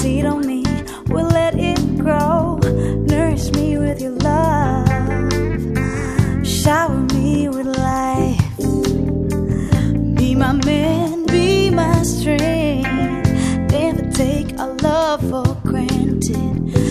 seed on me, will let it grow. Nourish me with your love. Shower me with life. Be my man, be my strength. Never take our love for granted.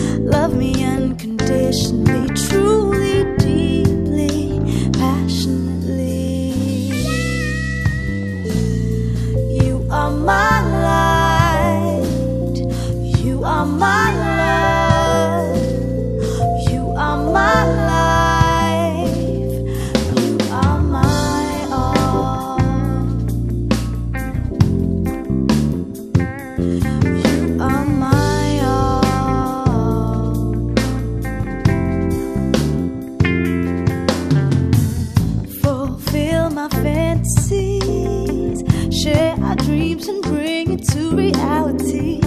Our dreams and bring it to reality.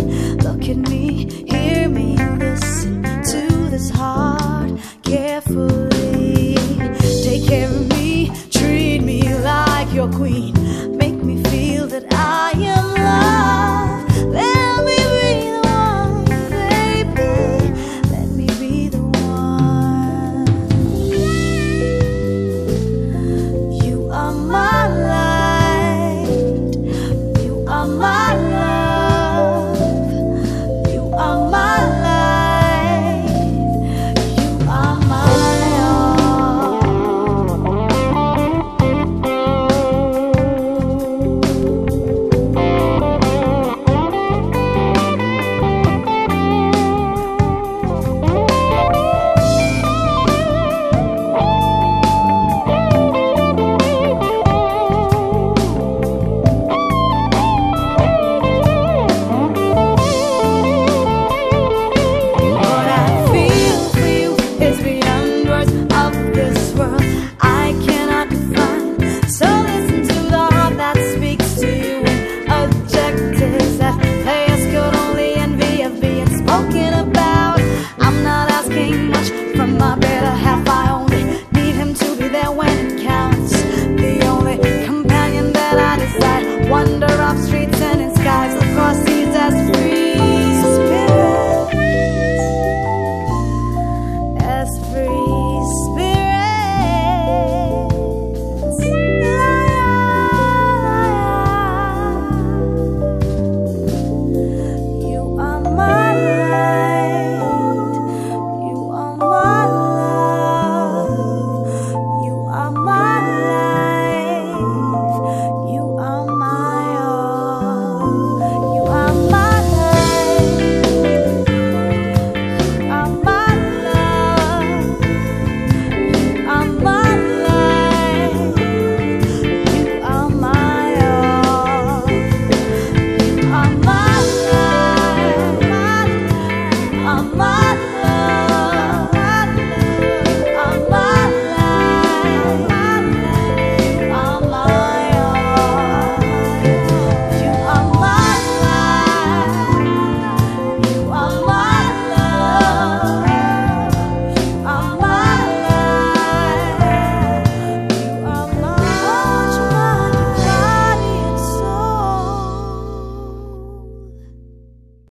Look at me,